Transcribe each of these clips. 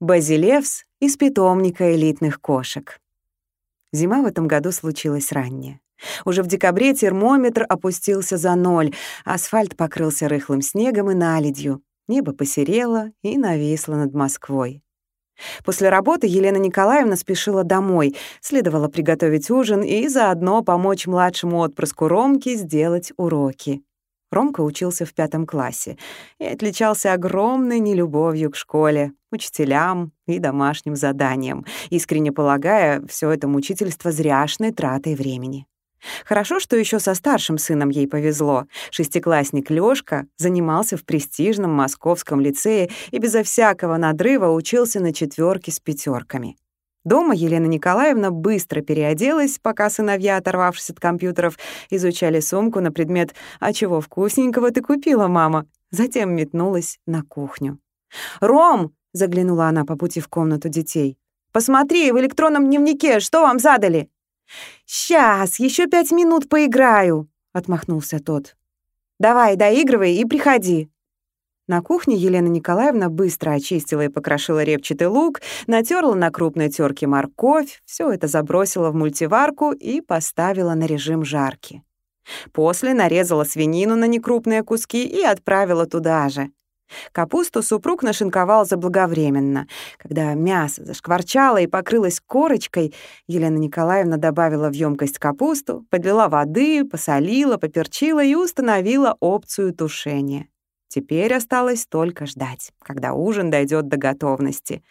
Базилевс из питомника элитных кошек. Зима в этом году случилась ранняя. Уже в декабре термометр опустился за ноль, асфальт покрылся рыхлым снегом и наледью, небо посерело и нависло над Москвой. После работы Елена Николаевна спешила домой, следовало приготовить ужин и заодно помочь младшему отпрыску Ромке сделать уроки. Ромка учился в пятом классе и отличался огромной нелюбовью к школе, учителям и домашним заданиям, искренне полагая все это мучительство зряшной тратой времени. Хорошо, что еще со старшим сыном ей повезло. Шестиклассник Лёшка занимался в престижном московском лицее и безо всякого надрыва учился на четверке с пятерками. Дома Елена Николаевна быстро переоделась, пока сыновья, оторвавшись от компьютеров, изучали сумку на предмет «А чего вкусненького ты купила, мама?» Затем метнулась на кухню. «Ром!» — заглянула она по пути в комнату детей. «Посмотри, в электронном дневнике что вам задали?» «Сейчас, еще пять минут поиграю», — отмахнулся тот. «Давай, доигрывай и приходи». На кухне Елена Николаевна быстро очистила и покрошила репчатый лук, натерла на крупной терке морковь, все это забросила в мультиварку и поставила на режим жарки. После нарезала свинину на некрупные куски и отправила туда же. Капусту супруг нашинковал заблаговременно. Когда мясо зашкварчало и покрылось корочкой, Елена Николаевна добавила в емкость капусту, подлила воды, посолила, поперчила и установила опцию тушения. Теперь осталось только ждать, когда ужин дойдет до готовности.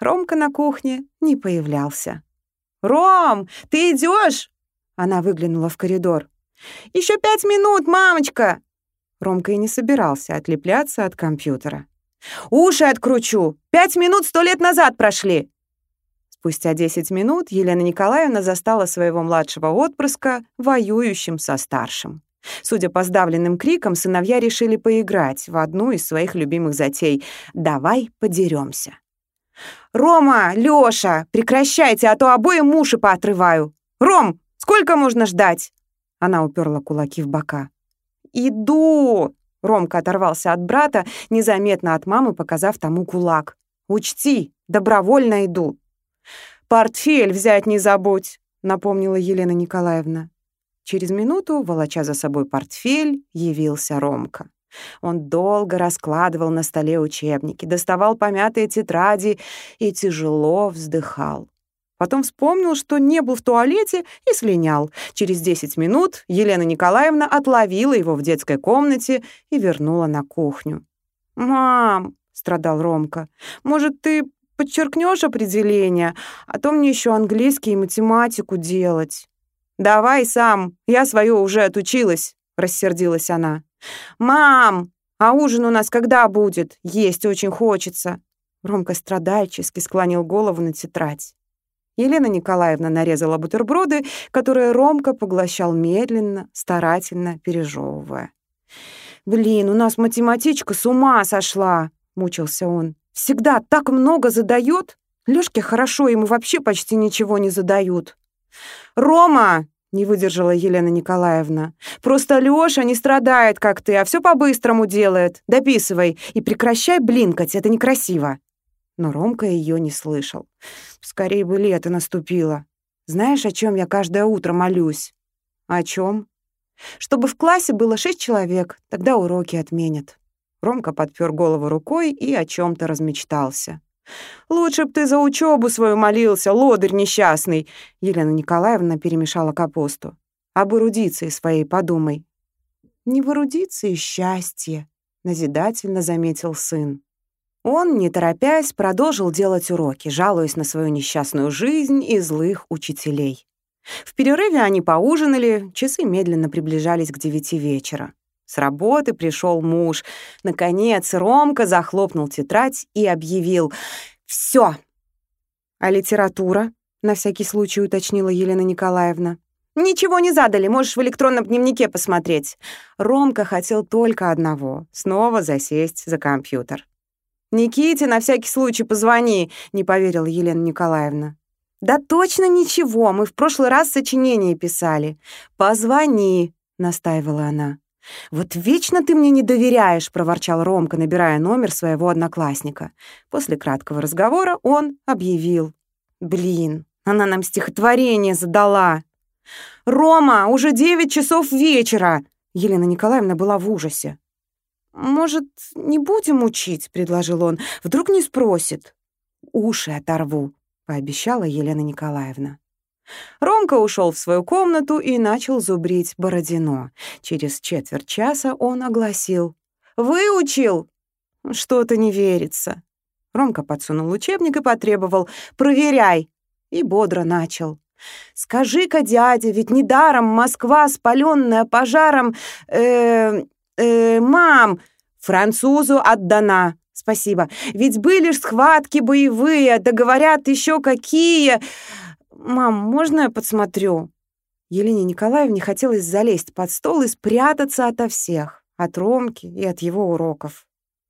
Ромка на кухне не появлялся. «Ром, ты идешь? Она выглянула в коридор. Еще пять минут, мамочка!» Ромка и не собирался отлепляться от компьютера. «Уши откручу! Пять минут сто лет назад прошли!» Спустя десять минут Елена Николаевна застала своего младшего отпрыска воюющим со старшим. Судя по сдавленным крикам, сыновья решили поиграть в одну из своих любимых затей «Давай подеремся». «Рома, Лёша, прекращайте, а то обоим уши поотрываю! Ром, сколько можно ждать?» Она уперла кулаки в бока. «Иду!» Ромка оторвался от брата, незаметно от мамы показав тому кулак. «Учти, добровольно иду». «Портфель взять не забудь», — напомнила Елена Николаевна. Через минуту, волоча за собой портфель, явился Ромка. Он долго раскладывал на столе учебники, доставал помятые тетради и тяжело вздыхал. Потом вспомнил, что не был в туалете и слинял. Через 10 минут Елена Николаевна отловила его в детской комнате и вернула на кухню. «Мам!» — страдал Ромка. «Может, ты подчеркнешь определение, а то мне еще английский и математику делать». «Давай сам, я свое уже отучилась», — рассердилась она. «Мам, а ужин у нас когда будет? Есть очень хочется». Ромка страдальчески склонил голову на тетрадь. Елена Николаевна нарезала бутерброды, которые Ромка поглощал медленно, старательно пережевывая. «Блин, у нас математичка с ума сошла!» — мучился он. «Всегда так много задает. Лёшке хорошо, ему вообще почти ничего не задают». «Рома!» — не выдержала Елена Николаевна. «Просто Лёша не страдает, как ты, а все по-быстрому делает. Дописывай и прекращай блинкать, это некрасиво». Но Ромка ее не слышал. «Скорее бы лето наступило. Знаешь, о чем я каждое утро молюсь?» «О чем? «Чтобы в классе было шесть человек, тогда уроки отменят». Ромка подпер голову рукой и о чем то размечтался. «Лучше б ты за учебу свою молился, лодырь несчастный!» Елена Николаевна перемешала капусту. «Об эрудиции своей подумай». «Не в эрудиции счастье», — назидательно заметил сын. Он, не торопясь, продолжил делать уроки, жалуясь на свою несчастную жизнь и злых учителей. В перерыве они поужинали, часы медленно приближались к девяти вечера. С работы пришел муж. Наконец Ромка захлопнул тетрадь и объявил «Всё!» «А литература?» — на всякий случай уточнила Елена Николаевна. «Ничего не задали, можешь в электронном дневнике посмотреть». Ромка хотел только одного — снова засесть за компьютер. «Никите на всякий случай позвони», — не поверила Елена Николаевна. «Да точно ничего, мы в прошлый раз сочинение писали». «Позвони», — настаивала она. «Вот вечно ты мне не доверяешь», — проворчал Ромка, набирая номер своего одноклассника. После краткого разговора он объявил. «Блин, она нам стихотворение задала». «Рома, уже девять часов вечера!» Елена Николаевна была в ужасе. «Может, не будем учить?» — предложил он. «Вдруг не спросит». «Уши оторву», — пообещала Елена Николаевна. Ромка ушел в свою комнату и начал зубрить Бородино. Через четверть часа он огласил. «Выучил!» «Что-то не верится». Ромка подсунул учебник и потребовал «Проверяй!» И бодро начал. «Скажи-ка, дядя, ведь недаром Москва, спаленная пожаром... Э, э, мам, французу отдана. Спасибо. Ведь были ж схватки боевые, да говорят еще какие... «Мам, можно я подсмотрю?» Елене Николаевне хотелось залезть под стол и спрятаться ото всех, от Ромки и от его уроков.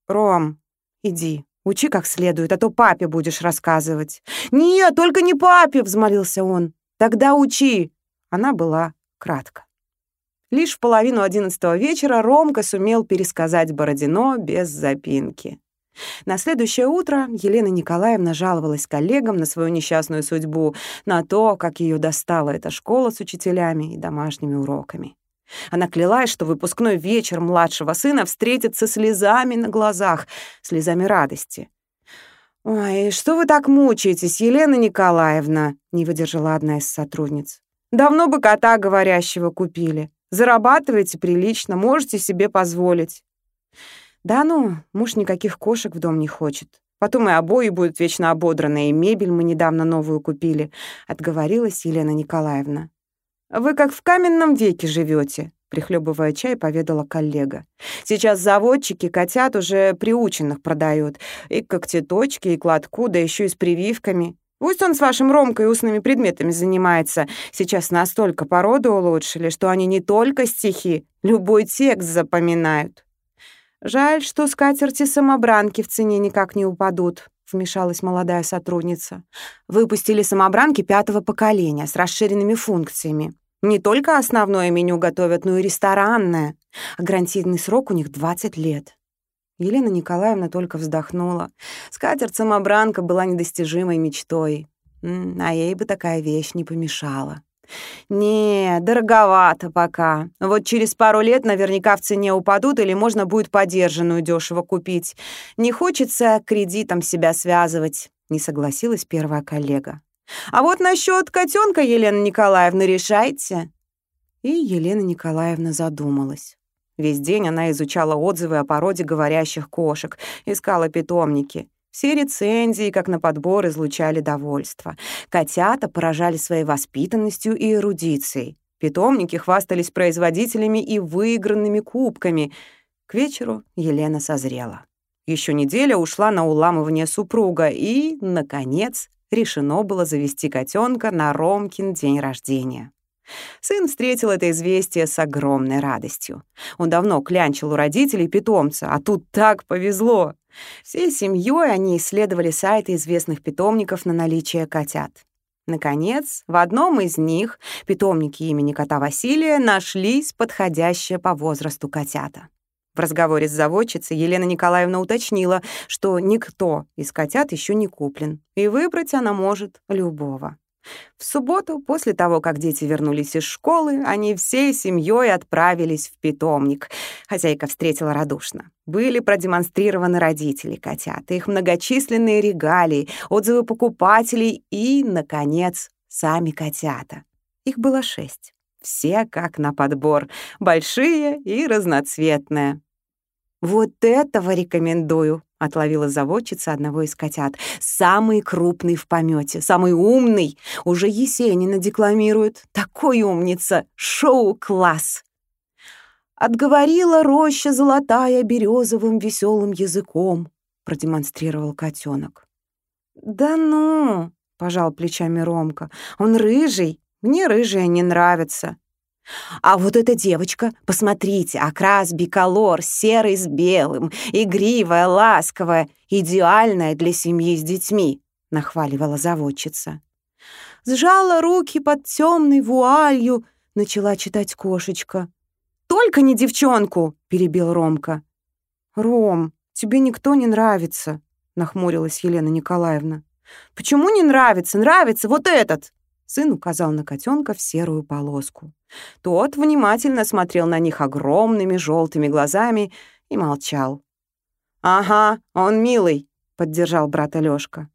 «Ром, иди, учи как следует, а то папе будешь рассказывать». «Нет, только не папе!» — взмолился он. «Тогда учи!» Она была кратко. Лишь в половину одиннадцатого вечера Ромка сумел пересказать Бородино без запинки. На следующее утро Елена Николаевна жаловалась коллегам на свою несчастную судьбу, на то, как ее достала эта школа с учителями и домашними уроками. Она клялась, что выпускной вечер младшего сына встретится слезами на глазах, слезами радости. «Ой, что вы так мучаетесь, Елена Николаевна?» — не выдержала одна из сотрудниц. «Давно бы кота говорящего купили. Зарабатываете прилично, можете себе позволить». «Да ну, муж никаких кошек в дом не хочет. Потом и обои будут вечно ободранные, и мебель мы недавно новую купили», — отговорилась Елена Николаевна. «Вы как в каменном веке живете, прихлебывая чай, поведала коллега. «Сейчас заводчики котят уже приученных продают. И когтеточки, и кладку, да еще и с прививками. Пусть он с вашим Ромкой устными предметами занимается. Сейчас настолько породу улучшили, что они не только стихи, любой текст запоминают». «Жаль, что скатерти-самобранки в цене никак не упадут», — вмешалась молодая сотрудница. «Выпустили самобранки пятого поколения с расширенными функциями. Не только основное меню готовят, но и ресторанное. А гарантийный срок у них 20 лет». Елена Николаевна только вздохнула. Скатерть-самобранка была недостижимой мечтой. А ей бы такая вещь не помешала. «Не, дороговато пока. Вот через пару лет наверняка в цене упадут или можно будет подержанную дешево купить. Не хочется кредитом себя связывать», — не согласилась первая коллега. «А вот насчет котенка, Елена Николаевна, решайте». И Елена Николаевна задумалась. Весь день она изучала отзывы о породе говорящих кошек, искала питомники. Все рецензии, как на подбор, излучали довольство. Котята поражали своей воспитанностью и эрудицией. Питомники хвастались производителями и выигранными кубками. К вечеру Елена созрела. Еще неделя ушла на уламывание супруга, и, наконец, решено было завести котенка на Ромкин день рождения. Сын встретил это известие с огромной радостью. Он давно клянчил у родителей питомца, а тут так повезло. Всей семьей они исследовали сайты известных питомников на наличие котят. Наконец, в одном из них, питомнике имени кота Василия, нашлись подходящие по возрасту котята. В разговоре с заводчицей Елена Николаевна уточнила, что никто из котят еще не куплен, и выбрать она может любого. В субботу, после того, как дети вернулись из школы, они всей семьей отправились в питомник. Хозяйка встретила радушно. Были продемонстрированы родители котят, их многочисленные регалии, отзывы покупателей и, наконец, сами котята. Их было шесть. Все как на подбор, большие и разноцветные. «Вот этого рекомендую», — отловила заводчица одного из котят. «Самый крупный в помете, самый умный. Уже Есенина декламирует. Такой умница! Шоу-класс!» «Отговорила роща золотая березовым веселым языком», — продемонстрировал котенок. «Да ну!» — пожал плечами Ромка. «Он рыжий. Мне рыжие не нравятся». А вот эта девочка, посмотрите, окрас биколор, серый с белым, игривая, ласковая, идеальная для семьи с детьми, нахваливала заводчица. Сжала руки под темной вуалью, начала читать кошечка. только не девчонку!» — перебил Ромка. «Ром, тебе никто не нравится», — нахмурилась Елена Николаевна. «Почему не нравится? Нравится вот этот!» Сын указал на котенка в серую полоску. Тот внимательно смотрел на них огромными желтыми глазами и молчал. «Ага, он милый», — поддержал брат Алёшка.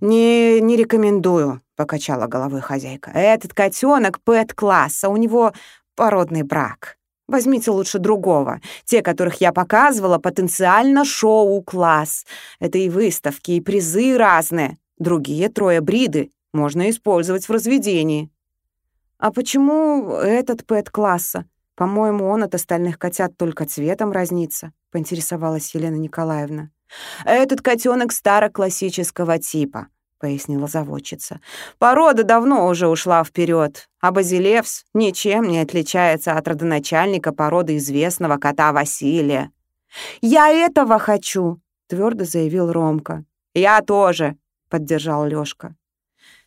«Не, не рекомендую», — покачала головой хозяйка. «Этот котенок пэт-класса, у него породный брак. Возьмите лучше другого. Те, которых я показывала, потенциально шоу-класс. Это и выставки, и призы разные. Другие трое бриды можно использовать в разведении». «А почему этот пэт-класса? По-моему, он от остальных котят только цветом разнится», — поинтересовалась Елена Николаевна. «Этот котенок староклассического типа», — пояснила заводчица. «Порода давно уже ушла вперед, а Базилевс ничем не отличается от родоначальника породы известного кота Василия». «Я этого хочу», — твердо заявил Ромка. «Я тоже», — поддержал Лёшка.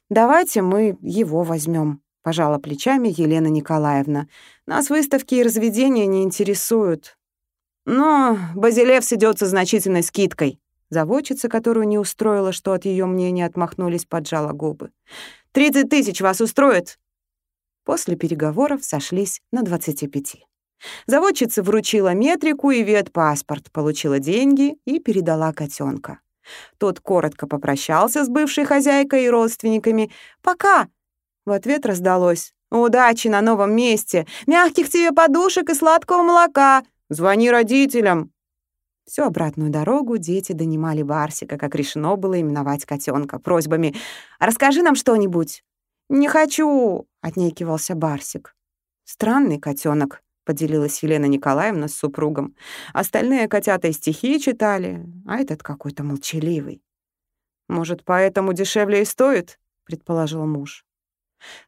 «Давайте мы его возьмем, пожала плечами Елена Николаевна. «Нас выставки и разведения не интересуют». «Но Базилевс идёт со значительной скидкой». Заводчица, которую не устроила, что от её мнения отмахнулись, поджала губы. «Тридцать тысяч вас устроит?» После переговоров сошлись на двадцати пяти. Заводчица вручила метрику и ветпаспорт, получила деньги и передала котенка. Тот коротко попрощался с бывшей хозяйкой и родственниками. «Пока!» В ответ раздалось. «Удачи на новом месте! Мягких тебе подушек и сладкого молока! Звони родителям!» Всю обратную дорогу дети донимали Барсика, как решено было именовать котенка, просьбами «Расскажи нам что-нибудь». «Не хочу!» — отнекивался Барсик. Странный котенок, поделилась Елена Николаевна с супругом. Остальные котята и стихи читали, а этот какой-то молчаливый. «Может, поэтому дешевле и стоит?» — предположил муж.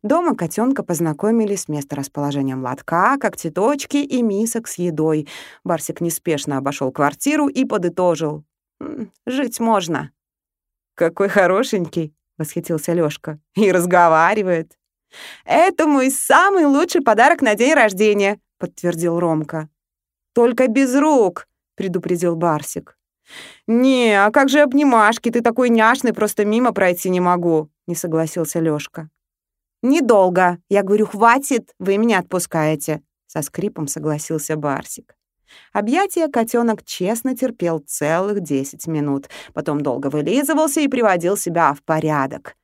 Дома котенка познакомили с месторасположением лотка, когтеточки и мисок с едой. Барсик неспешно обошел квартиру и подытожил. «Жить можно». «Какой хорошенький!» — восхитился Лёшка. «И разговаривает». «Это мой самый лучший подарок на день рождения», подтвердил Ромка. Только без рук, предупредил Барсик. Не, а как же обнимашки? Ты такой няшный, просто мимо пройти не могу, не согласился Лёшка. Недолго. Я говорю, хватит, вы меня отпускаете, со скрипом согласился Барсик. Объятия котенок честно терпел целых десять минут, потом долго вылизывался и приводил себя в порядок.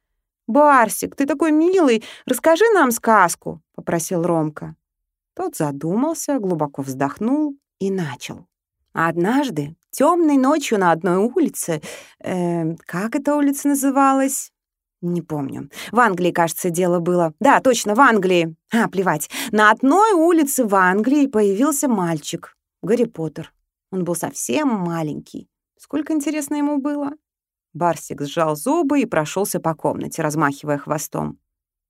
«Барсик, ты такой милый, расскажи нам сказку», — попросил Ромка. Тот задумался, глубоко вздохнул и начал. Однажды, темной ночью на одной улице, э, как эта улица называлась? Не помню. В Англии, кажется, дело было. Да, точно, в Англии. А, плевать. На одной улице в Англии появился мальчик. Гарри Поттер. Он был совсем маленький. Сколько, интересно, ему было? Барсик сжал зубы и прошелся по комнате, размахивая хвостом.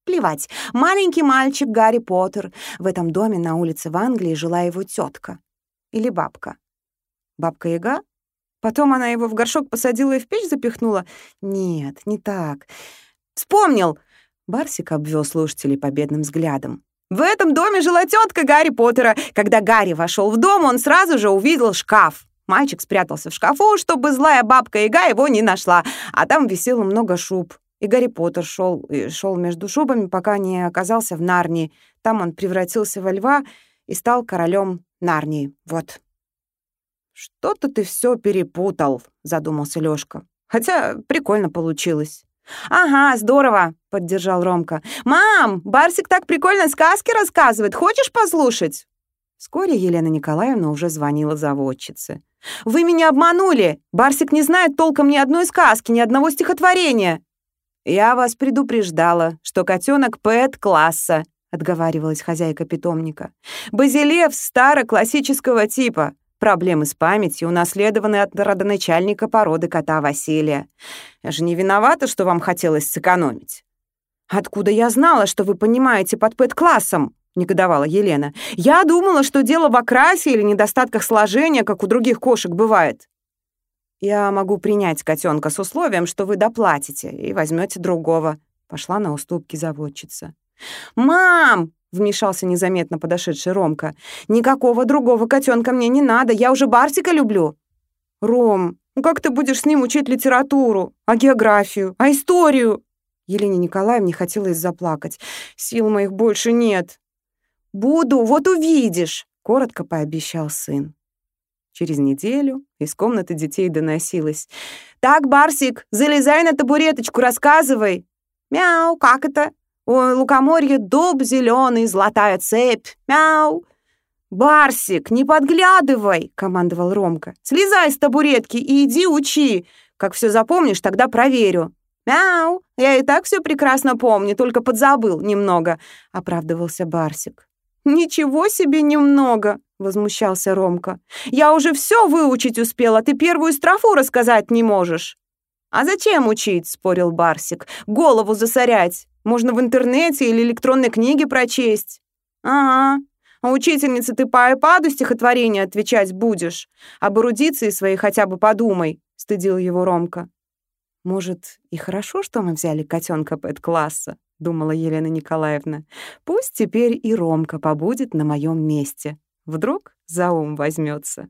Плевать. Маленький мальчик Гарри Поттер. В этом доме на улице в Англии жила его тетка. Или бабка. Бабка-яга? Потом она его в горшок посадила и в печь запихнула? Нет, не так. Вспомнил! Барсик обвел слушателей победным взглядом. В этом доме жила тетка Гарри Поттера. Когда Гарри вошел в дом, он сразу же увидел шкаф. Мальчик спрятался в шкафу, чтобы злая бабка-яга его не нашла, а там висело много шуб. И Гарри Поттер шел и шел между шубами, пока не оказался в Нарнии. Там он превратился во льва и стал королем Нарнии. Вот. «Что-то ты все перепутал», — задумался Лёшка. «Хотя прикольно получилось». «Ага, здорово», — поддержал Ромка. «Мам, Барсик так прикольно сказки рассказывает. Хочешь послушать?» Вскоре Елена Николаевна уже звонила заводчице. «Вы меня обманули! Барсик не знает толком ни одной сказки, ни одного стихотворения!» «Я вас предупреждала, что котенок Пэт-класса», — отговаривалась хозяйка питомника. «Базилев старо-классического типа. Проблемы с памятью унаследованы от родоначальника породы кота Василия. Я же не виновата, что вам хотелось сэкономить». «Откуда я знала, что вы понимаете под Пэт-классом?» — негодовала Елена. «Я думала, что дело в окрасе или недостатках сложения, как у других кошек бывает». «Я могу принять котенка с условием, что вы доплатите и возьмете другого», — пошла на уступки заводчица. «Мам!» — вмешался незаметно подошедший Ромка. «Никакого другого котенка мне не надо, я уже Барсика люблю». «Ром, ну как ты будешь с ним учить литературу, а географию, а историю?» Елене Николаевне хотелось заплакать. «Сил моих больше нет». «Буду, вот увидишь», — коротко пообещал сын. Через неделю из комнаты детей доносилось. «Так, Барсик, залезай на табуреточку, рассказывай!» «Мяу, как это?» «Ой, лукоморье, дуб зеленый, золотая цепь, мяу!» «Барсик, не подглядывай!» — командовал Ромка. «Слезай с табуретки и иди учи. Как все запомнишь, тогда проверю». «Мяу! Я и так все прекрасно помню, только подзабыл немного», — оправдывался Барсик. «Ничего себе немного!» — возмущался Ромка. «Я уже все выучить успела, ты первую строфу рассказать не можешь». «А зачем учить?» — спорил Барсик. «Голову засорять. Можно в интернете или электронной книге прочесть». «Ага. А учительнице ты по айпаду стихотворение отвечать будешь? Об эрудиции своей хотя бы подумай», — стыдил его Ромка. «Может, и хорошо, что мы взяли котенка пэт-класса?» — думала Елена Николаевна. «Пусть теперь и Ромка побудет на моем месте. Вдруг за ум возьмется.